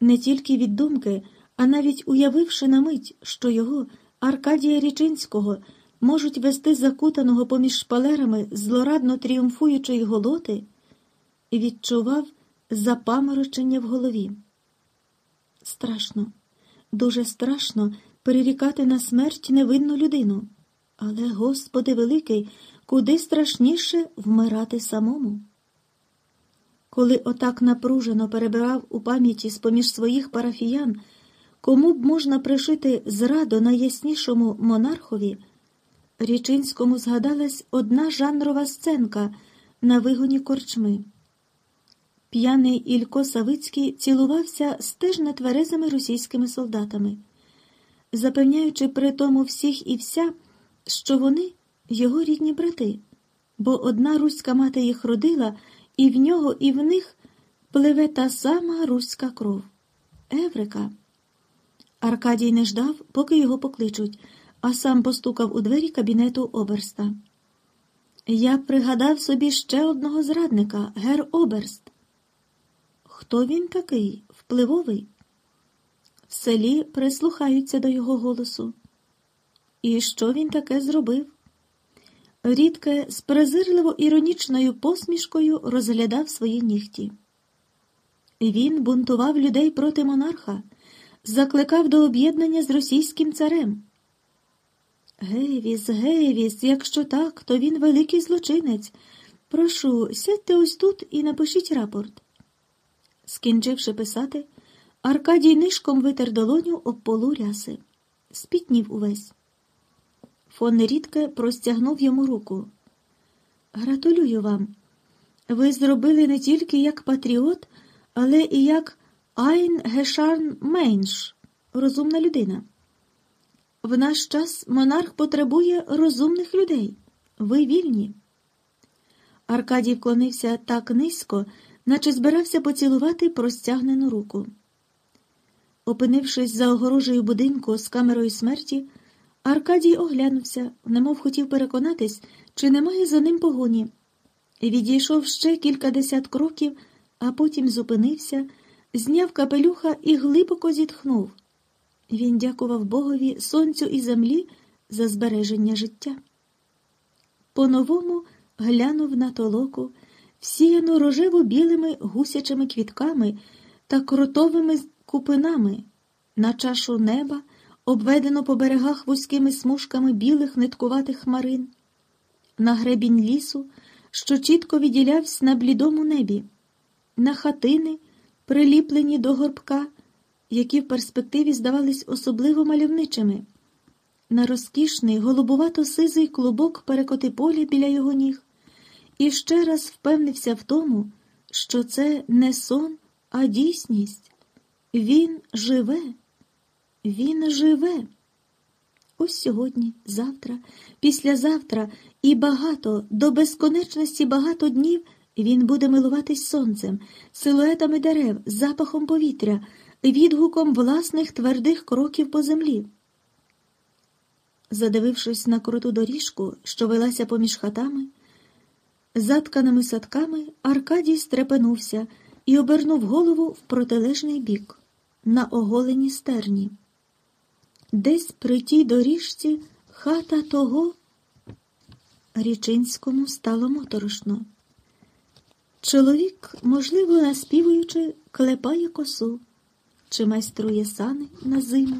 не тільки від думки, а навіть уявивши на мить, що його, Аркадія Річинського, можуть вести закутаного поміж шпалерами злорадно тріумфуючої голоти, відчував запаморочення в голові. Страшно, дуже страшно перерікати на смерть невинну людину. Але, Господи Великий, куди страшніше вмирати самому. Коли отак напружено перебирав у пам'яті з поміж своїх парафіян, кому б можна пришити зраду найяснішому монархові, Річинському згадалась одна жанрова сценка на вигоні корчми. П'яний Ілько Савицький цілувався з теж нетверезими російськими солдатами, запевняючи при тому всіх і вся, що вони його рідні брати, бо одна руська мати їх родила, і в нього, і в них пливе та сама руська кров. Еврика. Аркадій не ждав, поки його покличуть, а сам постукав у двері кабінету оберста. Я пригадав собі ще одного зрадника, гер Оберст. Хто він такий, впливовий? В селі прислухаються до його голосу. І що він таке зробив? Рідке з презирливо іронічною посмішкою розглядав свої нігті. Він бунтував людей проти монарха, закликав до об'єднання з російським царем. Гевіс, Гевіс, якщо так, то він великий злочинець. Прошу, сядьте ось тут і напишіть рапорт. Скінчивши писати, Аркадій нишком витер долоню об полу ряси. Спітнів увесь. Фон рідке простягнув йому руку. Гратулюю вам. Ви зробили не тільки як патріот, але і як Айн Гешарн Мейнш, розумна людина. В наш час монарх потребує розумних людей. Ви вільні. Аркадій вклонився так низько, наче збирався поцілувати простягнену руку. Опинившись за огорожею будинку з камерою смерті, Аркадій оглянувся, немов хотів переконатись, чи немає за ним погоні. Відійшов ще кількадесят кроків, а потім зупинився, зняв капелюха і глибоко зітхнув. Він дякував Богові, сонцю і землі за збереження життя. По-новому глянув на толоку, всіяну рожево білими гусячими квітками та кротовими купинами, на чашу неба обведено по берегах вузькими смужками білих ниткуватих хмарин, на гребінь лісу, що чітко відділявся на блідому небі, на хатини, приліплені до горбка, які в перспективі здавались особливо мальовничими, на розкішний, голубувато сизий клубок перекоти поля біля його ніг, і ще раз впевнився в тому, що це не сон, а дійсність. Він живе. Він живе. Ось сьогодні, завтра, післязавтра і багато, до безконечності багато днів він буде милуватись сонцем, силуетами дерев, запахом повітря, відгуком власних твердих кроків по землі. Задивившись на круту доріжку, що велася поміж хатами, затканими садками, Аркадій стрепенувся і обернув голову в протилежний бік, на оголені стерні. Десь при тій доріжці хата того Річинському стало моторошно. Чоловік, можливо, наспівуючи, клепає косу, чи майструє сани на зиму,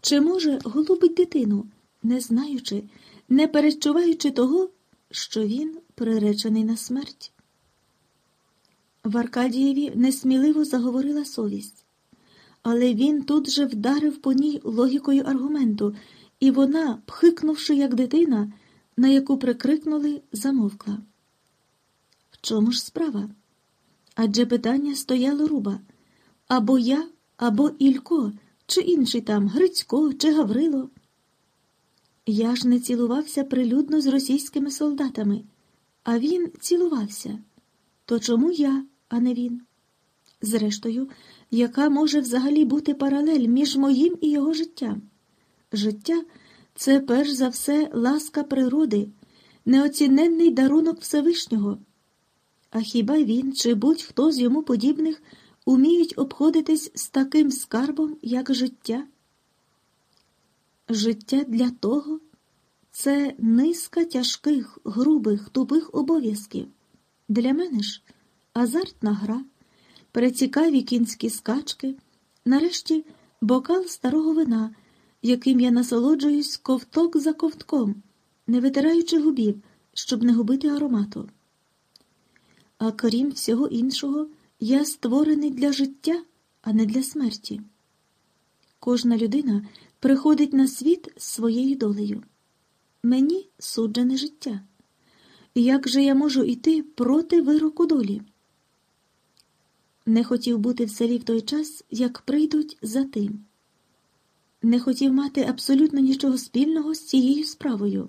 чи, може, голубить дитину, не знаючи, не перечуваючи того, що він приречений на смерть. В Аркадієві несміливо заговорила совість але він тут же вдарив по ній логікою аргументу, і вона, пхикнувши, як дитина, на яку прикрикнули, замовкла. В чому ж справа? Адже питання стояло руба або я, або Ілько, чи інший там Грицько, чи Гаврило. Я ж не цілувався прилюдно з російськими солдатами, а він цілувався. То чому я, а не він? Зрештою, яка може взагалі бути паралель між моїм і його життям? Життя це перш за все ласка природи, неоціненний дарунок Всевишнього. А хіба він чи будь-хто з йому подібних уміють обходитись з таким скарбом, як життя? Життя для того це низка тяжких, грубих, тупих обов'язків. Для мене ж азартна гра, перецікаві кінські скачки, нарешті бокал старого вина, яким я насолоджуюсь ковток за ковтком, не витираючи губів, щоб не губити аромату. А крім всього іншого, я створений для життя, а не для смерті. Кожна людина приходить на світ своєю долею. Мені суджене життя. Як же я можу йти проти вироку долі? Не хотів бути в селі в той час, як прийдуть за тим. Не хотів мати абсолютно нічого спільного з цією справою.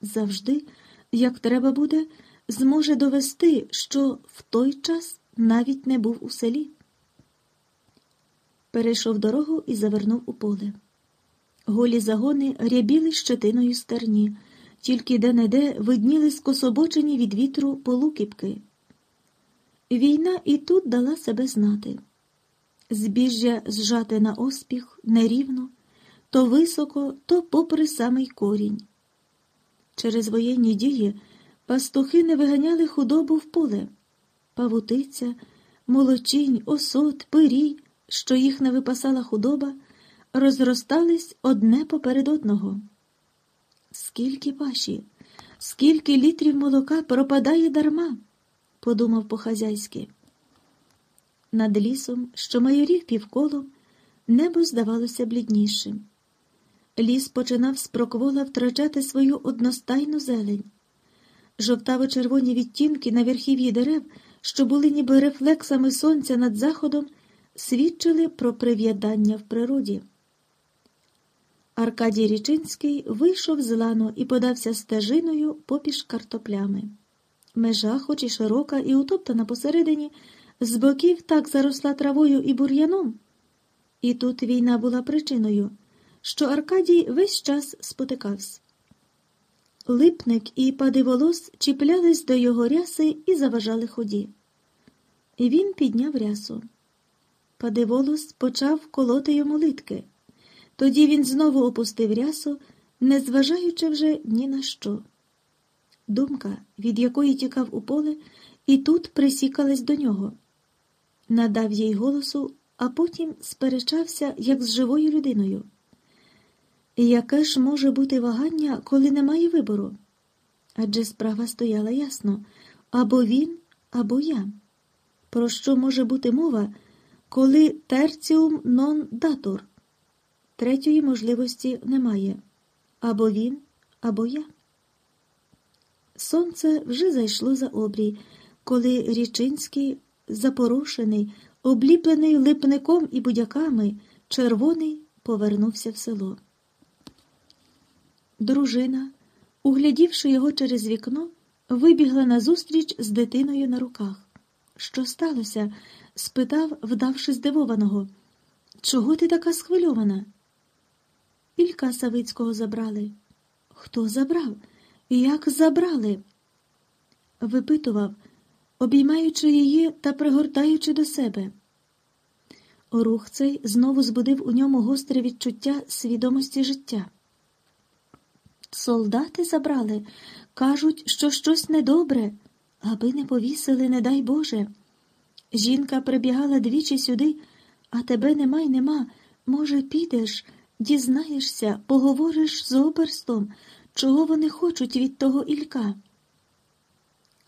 Завжди, як треба буде, зможе довести, що в той час навіть не був у селі. Перейшов дорогу і завернув у поле. Голі загони рябіли щетиною стерні, тільки де-не-де видніли скособочені від вітру полукіпки. Війна і тут дала себе знати. Збіжжя зжате на оспіх нерівно, то високо, то попри самий корінь. Через воєнні дії пастухи не виганяли худобу в поле, павутиця, молочінь, осот, пирій, що їх не випасала худоба, розростались одне поперед одного. Скільки паші, скільки літрів молока пропадає дарма, подумав по-хазяйськи. Над лісом, що майорів півколом, небо здавалося бліднішим. Ліс починав спроквола втрачати свою одностайну зелень. Жовтаво-червоні відтінки на верхів'ї дерев, що були ніби рефлексами сонця над заходом, свідчили про прив'ядання в природі. Аркадій Річинський вийшов з лану і подався стежиною попіж картоплями. Межа, хоч і широка, і утоптана посередині, з боків так заросла травою і бур'яном. І тут війна була причиною, що Аркадій весь час спотикався. Липник і пади волос чіплялись до його ряси і заважали ході. І Він підняв рясу. Падиволос почав колоти йому литки. Тоді він знову опустив рясу, не зважаючи вже ні на що. Думка, від якої тікав у поле, і тут присікалась до нього. Надав їй голосу, а потім сперечався, як з живою людиною. Яке ж може бути вагання, коли немає вибору? Адже справа стояла ясно або він, або я. Про що може бути мова, коли терціум нон датор? Третьої можливості немає або він, або я. Сонце вже зайшло за обрій, коли Річинський, запорошений, обліплений липником і будяками, червоний повернувся в село. Дружина, углядівши його через вікно, вибігла назустріч з дитиною на руках. Що сталося? спитав, вдавши здивованого. Чого ти така схвильована? Ілька Савицького забрали. Хто забрав? Як забрали? Випитував, обіймаючи її та пригортаючи до себе. Рух цей знову збудив у ньому гостре відчуття свідомості життя. Солдати забрали, кажуть, що щось недобре, аби не повісили, не дай Боже. Жінка прибігала двічі сюди, а тебе нема й нема. Може, підеш, дізнаєшся, поговориш з оберстом, чого вони хочуть від того Ілька.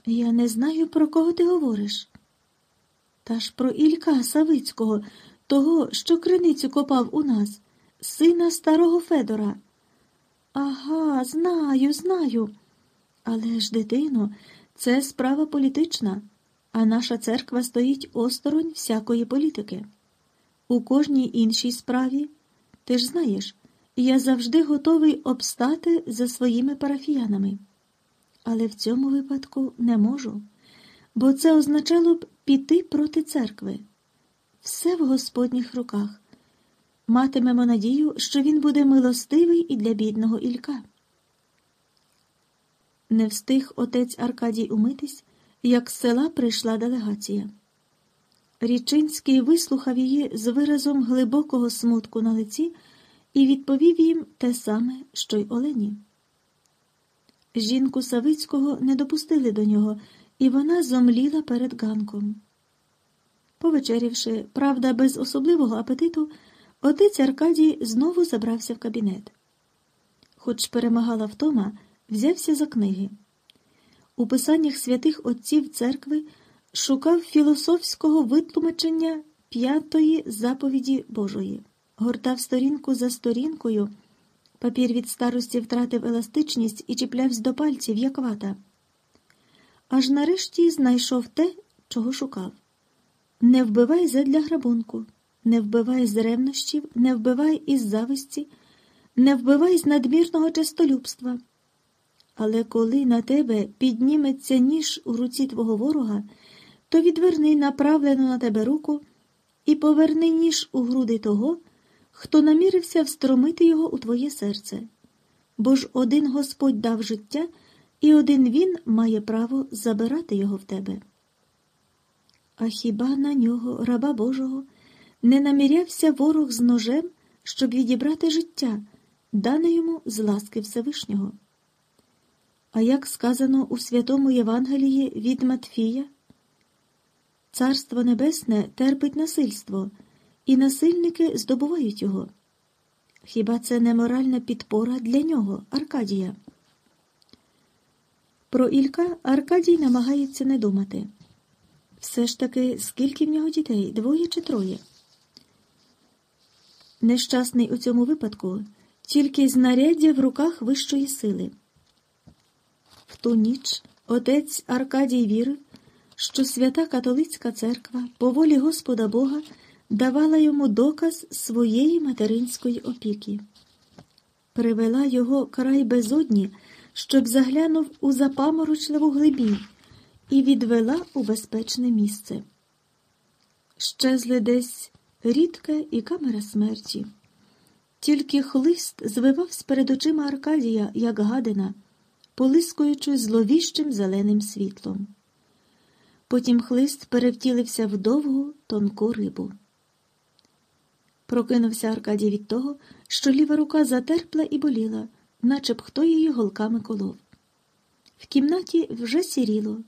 Я не знаю, про кого ти говориш. Та ж про Ілька Савицького, того, що криницю копав у нас, сина старого Федора. Ага, знаю, знаю. Але ж, дитино, це справа політична, а наша церква стоїть осторонь всякої політики. У кожній іншій справі, ти ж знаєш, я завжди готовий обстати за своїми парафіянами. Але в цьому випадку не можу, бо це означало б піти проти церкви. Все в Господніх руках матимемо надію, що він буде милостивий і для бідного Ілька. Не встиг отець Аркадій умитись, як з села прийшла делегація. Річинський вислухав її з виразом глибокого смутку на лиці і відповів їм те саме, що й Олені. Жінку Савицького не допустили до нього, і вона зомліла перед ганком. Повечерявши, правда, без особливого апетиту, отець Аркадій знову забрався в кабінет. Хоч перемагала втома, взявся за книги. У писаннях святих отців церкви шукав філософського витлумачення п'ятої заповіді Божої, гортав сторінку за сторінкою. Папір від старості втратив еластичність і чіплявся до пальців, як вата. Аж нарешті знайшов те, чого шукав. Не вбивай задля грабунку, не вбивай з ревнощів, не вбивай із зависті, не вбивай з надмірного честолюбства. Але коли на тебе підніметься ніж у руці твого ворога, то відверни направлену на тебе руку і поверни ніж у груди того, хто намірився встромити його у твоє серце. Бо ж один Господь дав життя, і один він має право забирати його в тебе. А хіба на нього, раба Божого, не намірявся ворог з ножем, щоб відібрати життя, дане йому з ласки Всевишнього? А як сказано у святому Євангелії від Матфія, Царство Небесне терпить насильство, і насильники здобувають його. Хіба це не моральна підпора для нього, Аркадія? Про Ілька Аркадій намагається не думати. Все ж таки, скільки в нього дітей, двоє чи троє? Нещасний у цьому випадку тільки знаряддя в руках вищої сили. В ту ніч отець Аркадій вірив, що свята католицька церква по волі Господа Бога давала йому доказ своєї материнської опіки, привела його край безодні, щоб заглянув у запаморочливу глибінь і відвела у безпечне місце. Щезли десь рідка і камера смерті. Тільки хлист звивався перед очима Аркадія, як гадина, полискуючи зловіщим зеленим світлом. Потім хлист перевтілився в довгу тонку рибу. Прокинувся Аркадій від того, що ліва рука затерпла і боліла, наче б хто її голками колов. В кімнаті вже сіріло,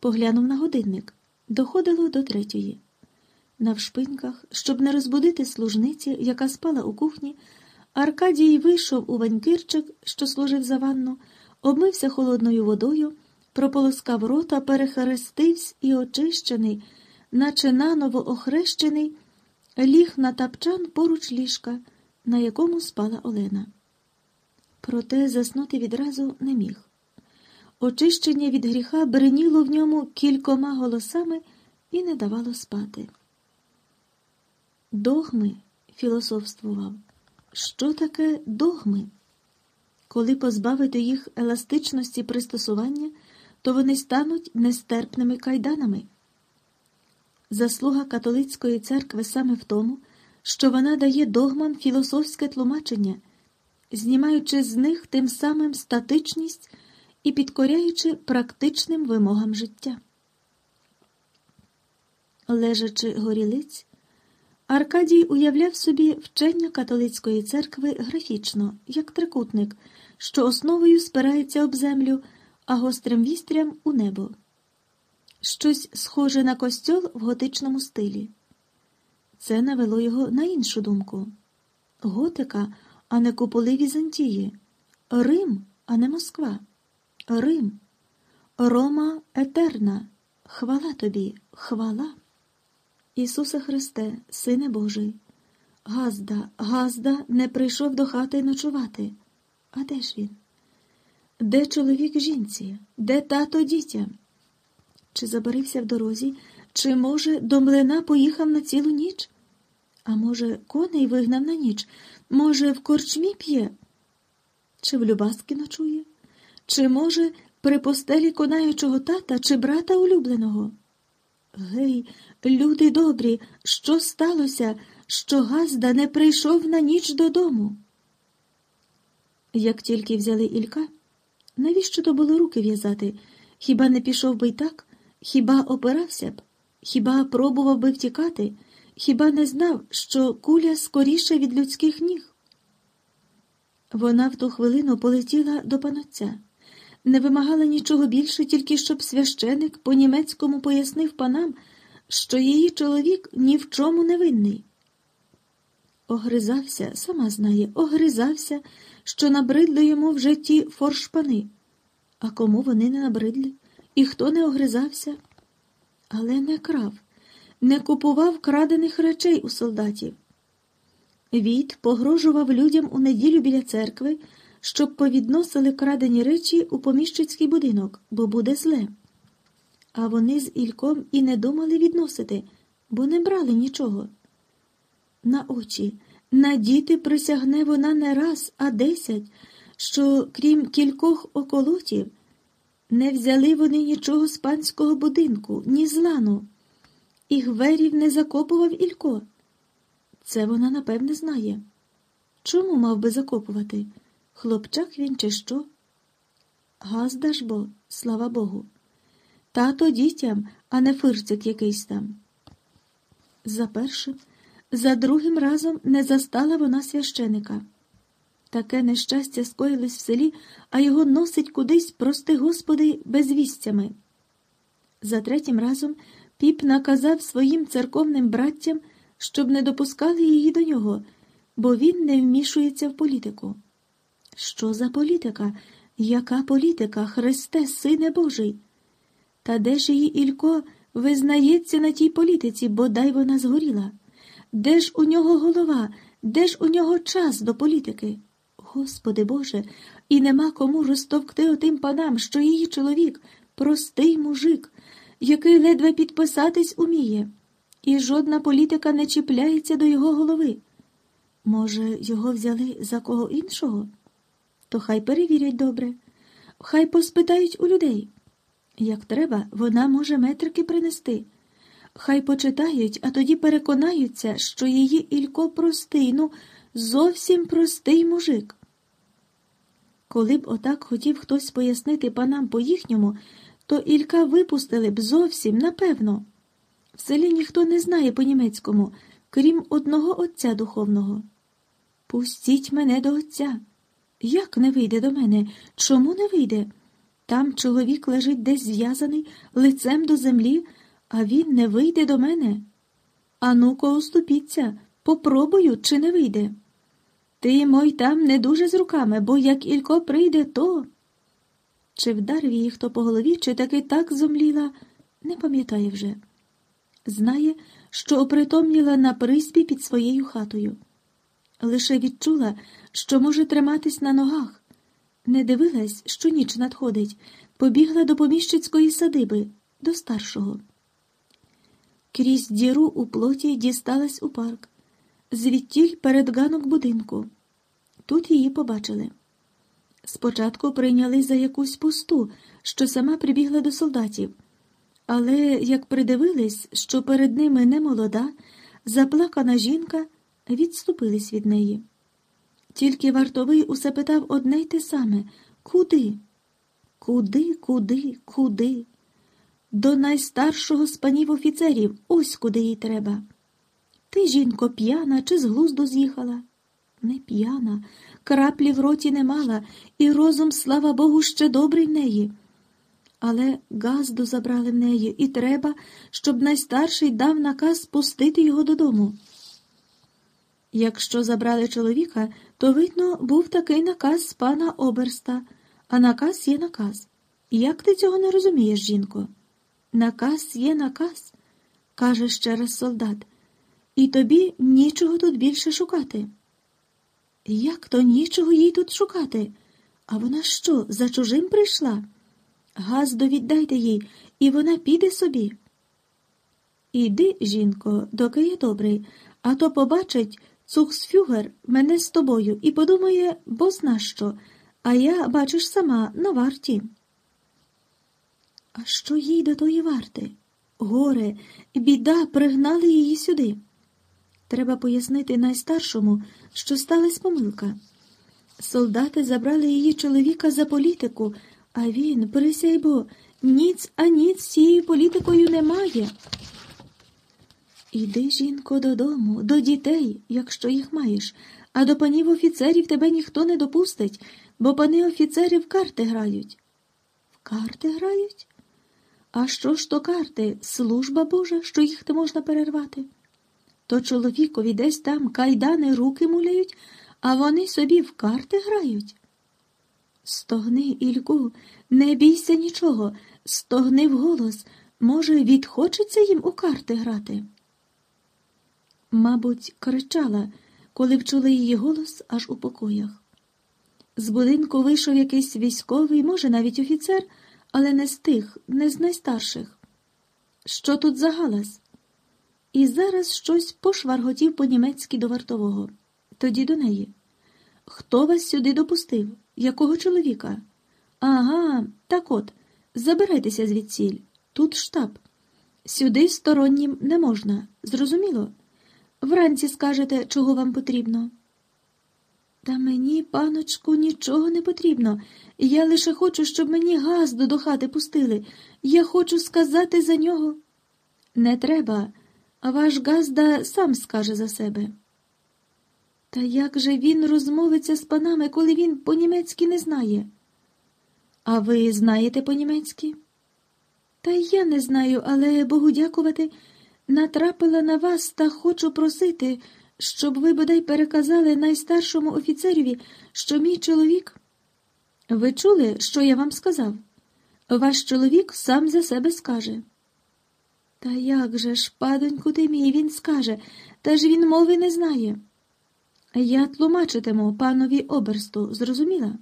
поглянув на годинник, доходило до третьої. Навшпиньках, щоб не розбудити служниці, яка спала у кухні, Аркадій вийшов у ванькирчик, що служив за ванну, обмився холодною водою, прополоскав рота, перехрестився і очищений, наче наново охрещений ліг на тапчан поруч ліжка, на якому спала Олена. Проте заснути відразу не міг. Очищення від гріха бриніло в ньому кількома голосами і не давало спати. Догми, філософствував, що таке догми? Коли позбавити їх еластичності пристосування, то вони стануть нестерпними кайданами. Заслуга католицької церкви саме в тому, що вона дає догмам філософське тлумачення, знімаючи з них тим самим статичність і підкоряючи практичним вимогам життя. Лежачи горілиць, Аркадій уявляв собі вчення католицької церкви графічно, як трикутник, що основою спирається об землю, а гострим вістрям у небо щось схоже на костьол в готичному стилі. Це навело його на іншу думку готика, а не куполи Візантії, Рим, а не Москва, Рим, Рома Етерна, хвала тобі, хвала. Ісусе Христе, Сине Божий, Газда, Газда не прийшов до хати ночувати. А де ж він? Де чоловік жінці? Де тато дітям? Чи забарився в дорозі, чи, може, до млина поїхав на цілу ніч? А може, коней вигнав на ніч, може, в корчмі п'є? Чи в Любаски ночує? Чи, може, при постелі конаючого тата чи брата улюбленого? Гей, люди добрі, що сталося, що Газда не прийшов на ніч додому? Як тільки взяли Ілька, навіщо то було руки в'язати? Хіба не пішов би й так? Хіба опирався б, Хіба пробував би втікати, хіба не знав, що куля скоріше від людських ніг? Вона в ту хвилину полетіла до панотця, не вимагала нічого більше, тільки щоб священик по німецькому пояснив панам, що її чоловік ні в чому не винний. Огризався, сама знає, огризався, що набридли йому в житті форшпани. А кому вони не набридли? І хто не огризався? Але не крав, не купував крадених речей у солдатів. Віт погрожував людям у неділю біля церкви, щоб повідносили крадені речі у поміщицький будинок, бо буде зле. А вони з Ільком і не думали відносити, бо не брали нічого. На очі, на діти присягне вона не раз, а десять, що, крім кількох околотів, не взяли вони нічого з панського будинку, ні злану, і гверів не закопував Ілько. Це вона напевне знає. Чому мав би закопувати? Хлопчак він, чи що? Газда ж бо, слава Богу. Тато дітям, а не фирцик якийсь там. За першим, за другим разом не застала вона священика. Таке нещастя скоїлось в селі, а його носить кудись, прости господи, безвістями. За третім разом піп наказав своїм церковним браттям, щоб не допускали її до нього, бо він не вмішується в політику. Що за політика? Яка політика, Христе, Сине Божий? Та де ж її Ілько визнається на тій політиці, бодай вона згоріла? Де ж у нього голова, де ж у нього час до політики? Господи Боже, і нема кому розтовкти отим панам, що її чоловік простий мужик, який ледве підписатись уміє, і жодна політика не чіпляється до його голови. Може, його взяли за кого іншого? То хай перевірять добре, хай поспитають у людей. Як треба, вона може метрики принести. Хай почитають, а тоді переконаються, що її Ілько простий, ну, зовсім простий мужик. Коли б отак хотів хтось пояснити панам по їхньому, то Ілька випустили б зовсім, напевно. В селі ніхто не знає по-німецькому, крім одного отця духовного. Пустіть мене до отця. Як не вийде до мене? Чому не вийде? Там чоловік лежить десь зв'язаний, лицем до землі, а він не вийде до мене. Ану-ко, уступіться, попробую, чи не вийде. Ти, мой, там не дуже з руками, бо як Ілько прийде, то. Чи вдарив її хто по голові, чи таки так зомліла, не пам'ятає вже. Знає, що опритомніла на приспі під своєю хатою. Лише відчула, що може триматись на ногах. Не дивилась, що ніч надходить, побігла до поміщицької садиби, до старшого. Крізь діру у плоті дісталась у парк, звідтіль перед ганок будинку. Тут її побачили. Спочатку прийняли за якусь пусту, що сама прибігла до солдатів, але як придивились, що перед ними не молода, заплакана жінка, відступились від неї. Тільки вартовий усе питав одне й те саме куди? Куди, куди, куди? До найстаршого з панів офіцерів, ось куди їй треба. Ти, жінко, п'яна чи з глузду з'їхала? Не п'яна, краплі в роті не мала, і розум, слава Богу, ще добрий в неї. Але газду забрали в неї, і треба, щоб найстарший дав наказ спустити його додому. Якщо забрали чоловіка, то, видно, був такий наказ з пана оберста, а наказ є наказ. Як ти цього не розумієш, жінко? Наказ є наказ, каже ще раз солдат, і тобі нічого тут більше шукати. Як то нічого їй тут шукати? А вона що, за чужим прийшла? Газду віддайте їй, і вона піде собі. Іди, жінко, доки я добрий, а то побачить цухсфюгер мене з тобою і подумає, бо зна що, а я, бачиш, сама на варті. А що їй до тої варти? Горе, біда пригнали її сюди. Треба пояснити найстаршому, що сталася помилка. Солдати забрали її чоловіка за політику, а він, присяй бо, ніц а ніц цією політикою немає. Іди, жінко, додому, до дітей, якщо їх маєш, а до панів офіцерів тебе ніхто не допустить, бо пани офіцери в карти грають. В карти грають? А що ж то карти? Служба Божа, що їх не можна перервати? То чоловікові десь там кайдани руки муляють, а вони собі в карти грають. Стогни, Ільку, не бійся нічого, стогни вголос, може, відхочеться їм у карти грати. Мабуть, кричала, коли вчули її голос аж у покоях. З будинку вийшов якийсь військовий, може, навіть офіцер, але не з тих, не з найстарших. Що тут за галас? І зараз щось пошварготів по-німецьки до вартового, тоді до неї. Хто вас сюди допустив? Якого чоловіка? Ага, так от, забирайтеся звідсіль. Тут штаб. Сюди стороннім не можна. Зрозуміло? Вранці скажете, чого вам потрібно. Та мені, паночку, нічого не потрібно. Я лише хочу, щоб мені газду до хати пустили. Я хочу сказати за нього. Не треба, а ваш газда сам скаже за себе. Та як же він розмовиться з панами, коли він по-німецьки не знає? А ви знаєте по-німецьки? Та я не знаю, але Богу дякувати, натрапила на вас та хочу просити, щоб ви бодай переказали найстаршому офіцереві, що мій чоловік. Ви чули, що я вам сказав? Ваш чоловік сам за себе скаже. Та як же ж, падоньку ти мій, він скаже, та ж він мови не знає. Я тлумачитиму панові оберсту, зрозуміла?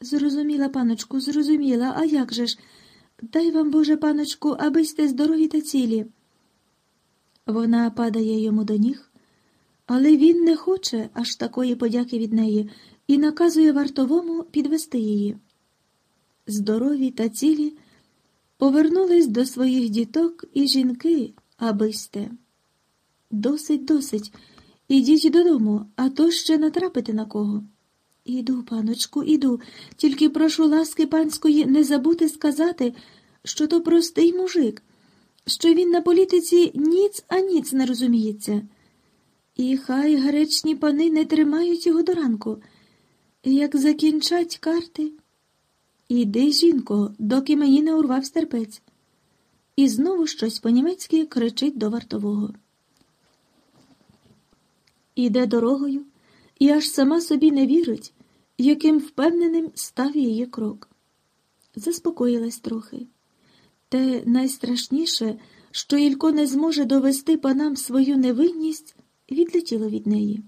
Зрозуміла, паночку, зрозуміла, а як же ж? Дай вам, Боже, паночку, аби сте здорові та цілі. Вона падає йому до ніг, але він не хоче аж такої подяки від неї і наказує вартовому підвести її. Здорові та цілі повернулись до своїх діток і жінки, аби сте. Досить, досить. Ідіть додому, а то ще натрапити на кого. Іду, паночку, іду, тільки прошу ласки панської не забути сказати, що то простий мужик, що він на політиці ніц а ніц не розуміється. І хай гречні пани не тримають його до ранку. Як закінчать карти. Іди, жінко, доки мені не урвав терпець. І знову щось по-німецьки кричить до вартового. Іде дорогою і аж сама собі не вірить, яким впевненим став її крок. Заспокоїлась трохи. Те найстрашніше, що Ілько не зможе довести панам свою невинність, відлетіло від неї.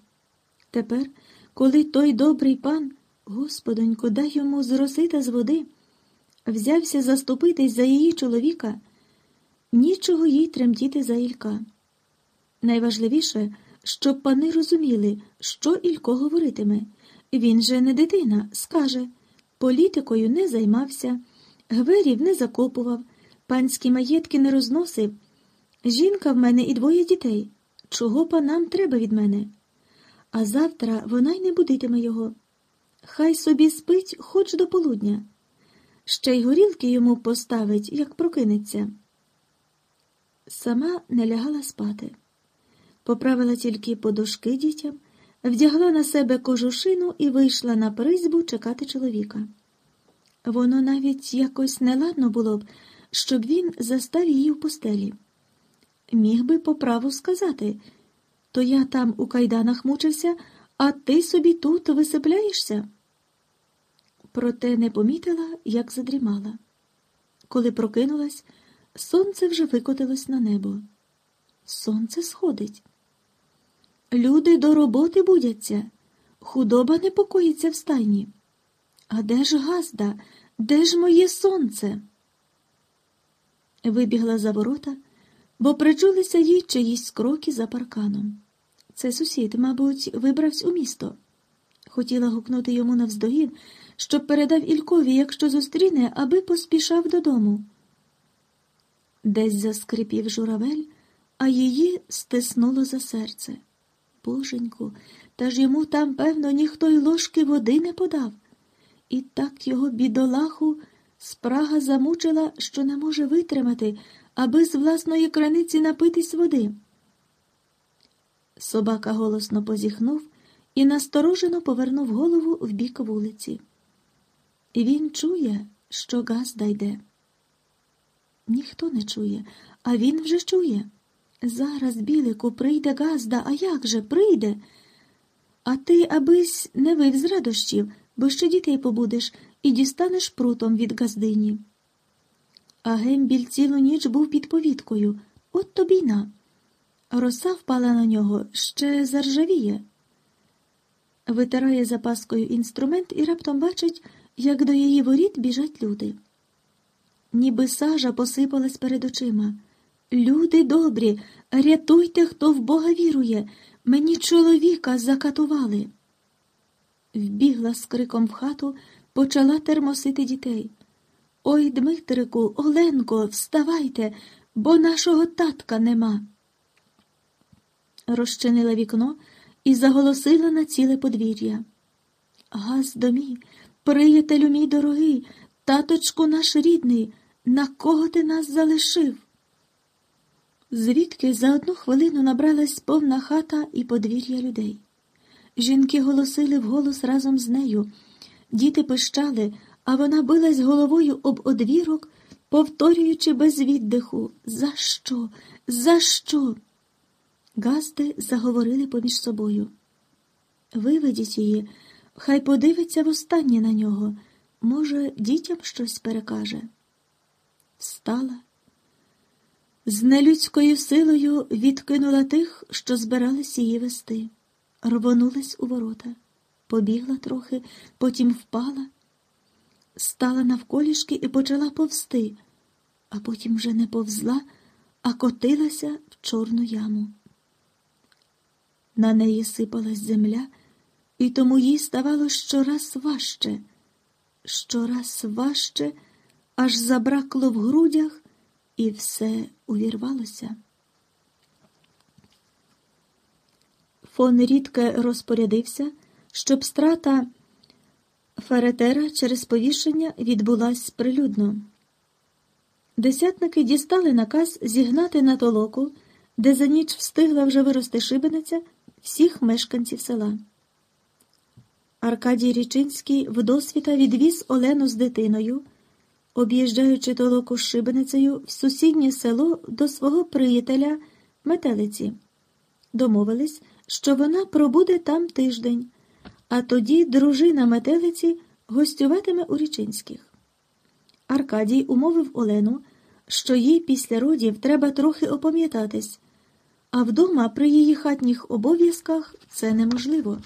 Тепер, коли той добрий пан, Господонько, дай йому з та з води, взявся заступитись за її чоловіка, нічого їй тремтіти за Ілька. Найважливіше, щоб пани розуміли, що Ілько говоритиме. Він же не дитина, скаже політикою не займався, гверів не закопував, панські маєтки не розносив. Жінка в мене і двоє дітей. Чого панам треба від мене? А завтра вона й не будитиме його. Хай собі спить хоч до полудня. Ще й горілки йому поставить, як прокинеться. Сама не лягала спати, поправила тільки подушки дітям вдягла на себе кожушину і вийшла на призьбу чекати чоловіка. Воно навіть якось неладно було б, щоб він застав її в постелі. Міг би по праву сказати то я там у кайданах мучився, а ти собі тут висипляєшся. Проте не помітила, як задрімала. Коли прокинулась, сонце вже викотилось на небо. Сонце сходить. Люди до роботи будяться, худоба непокоїться в стайні. А де ж газда, де ж моє сонце? Вибігла за ворота, бо причулися їй чиїсь кроки за парканом. Це сусід, мабуть, вибрався у місто. Хотіла гукнути йому навздогін, щоб передав Ількові, якщо зустріне, аби поспішав додому. Десь заскрипів журавель, а її стиснуло за серце. Боженьку, та ж йому там, певно, ніхто й ложки води не подав. І так його бідолаху спрага замучила, що не може витримати, аби з власної краниці напитись води. Собака голосно позіхнув і насторожено повернув голову в бік вулиці. Він чує, що Газда йде. Ніхто не чує, а він вже чує. Зараз, білику, прийде Газда, а як же прийде? А ти абись не вив з радощів, бо ще дітей побудеш і дістанеш прутом від газдині. А Гембіль цілу ніч був під повіткою. От тобі на. Роса впала на нього, ще заржавіє. Витирає запаскою інструмент і раптом бачить, як до її воріт біжать люди. Ніби сажа посипалась перед очима. Люди добрі, рятуйте, хто в Бога вірує, мені чоловіка закатували. Вбігла з криком в хату, почала термосити дітей. Ой, Дмитрику, Оленко, вставайте, бо нашого татка нема. Розчинила вікно і заголосила на ціле подвір'я. Газ домі, приятелю мій дорогий, таточку наш рідний, на кого ти нас залишив? Звідки за одну хвилину набралась повна хата і подвір'я людей. Жінки голосили вголос разом з нею, діти пищали, а вона билась головою об одвірок, повторюючи без віддиху За що? За що? Газди заговорили поміж собою. Виведіть її, хай подивиться востаннє на нього. Може, дітям щось перекаже. Встала. З нелюдською силою відкинула тих, що збирались її вести, рвонулась у ворота, побігла трохи, потім впала, стала навколішки і почала повсти, а потім вже не повзла, а котилася в чорну яму. На неї сипалась земля, і тому їй ставало щораз важче, щораз важче, аж забракло в грудях, і все увірвалося. Фон рідке розпорядився, щоб страта Феретера через повішення відбулась прилюдно. Десятники дістали наказ зігнати на толоку, де за ніч встигла вже вирости шибениця всіх мешканців села. Аркадій Річинський вдосвіта відвіз Олену з дитиною, об'їжджаючи толоку з шибеницею в сусіднє село до свого приятеля Метелиці. Домовились, що вона пробуде там тиждень, а тоді дружина метелиці гостюватиме у Річинських. Аркадій умовив Олену, що їй після родів треба трохи опам'ятатись а вдома при її хатніх обов'язках це неможливо.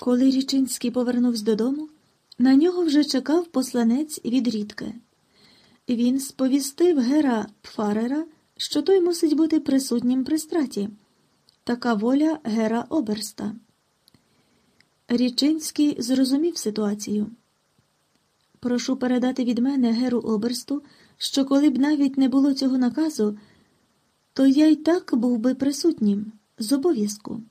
Коли Річинський повернувся додому, на нього вже чекав посланець від Рідке. Він сповістив Гера Пфарера, що той мусить бути присутнім при страті. Така воля Гера Оберста. Річинський зрозумів ситуацію. Прошу передати від мене Геру Оберсту, що коли б навіть не було цього наказу, то я й так був би присутнім з обов'язку.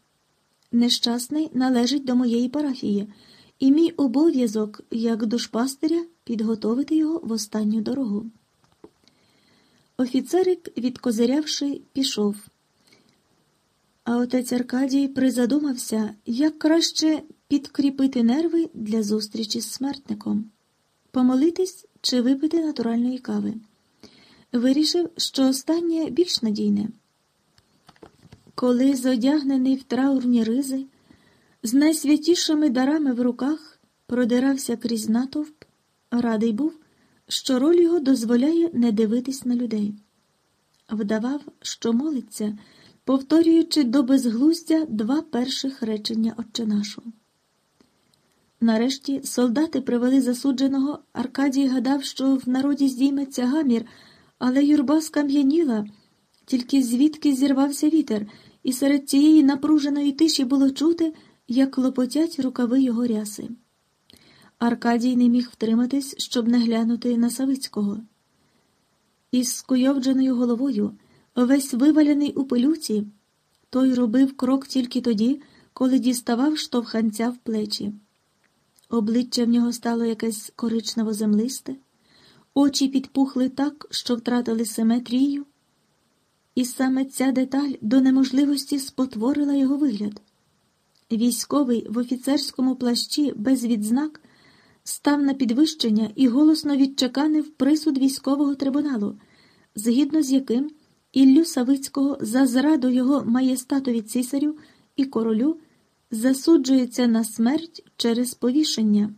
Нещасний належить до моєї парафії, і мій обов'язок, як душпастиря, підготовити його в останню дорогу. Офіцерик, відкозирявши, пішов. А отець Аркадій призадумався, як краще підкріпити нерви для зустрічі з смертником, помолитись чи випити натуральної кави вирішив, що останнє більш надійне. Коли зодягнений в траурні ризи, з найсвятішими дарами в руках продирався крізь натовп, радий був, що роль його дозволяє не дивитись на людей. Вдавав, що молиться, повторюючи до безглуздя два перших речення Отче нашу. Нарешті солдати привели засудженого, Аркадій гадав, що в народі здійметься гамір. Але юрба скам'яніла, тільки звідки зірвався вітер, і серед цієї напруженої тиші було чути, як лопотять рукави його ряси. Аркадій не міг втриматись, щоб не глянути на Савицького. Із скуйовдженою головою, весь вивалений у пилюці, той робив крок тільки тоді, коли діставав штовханця в плечі. Обличчя в нього стало якесь коричнево землисте. Очі підпухли так, що втратили симетрію. І саме ця деталь до неможливості спотворила його вигляд. Військовий в офіцерському плащі без відзнак став на підвищення і голосно відчеканив присуд військового трибуналу, згідно з яким Іллю Савицького за зраду його маєстатові цісарю і королю засуджується на смерть через повішення.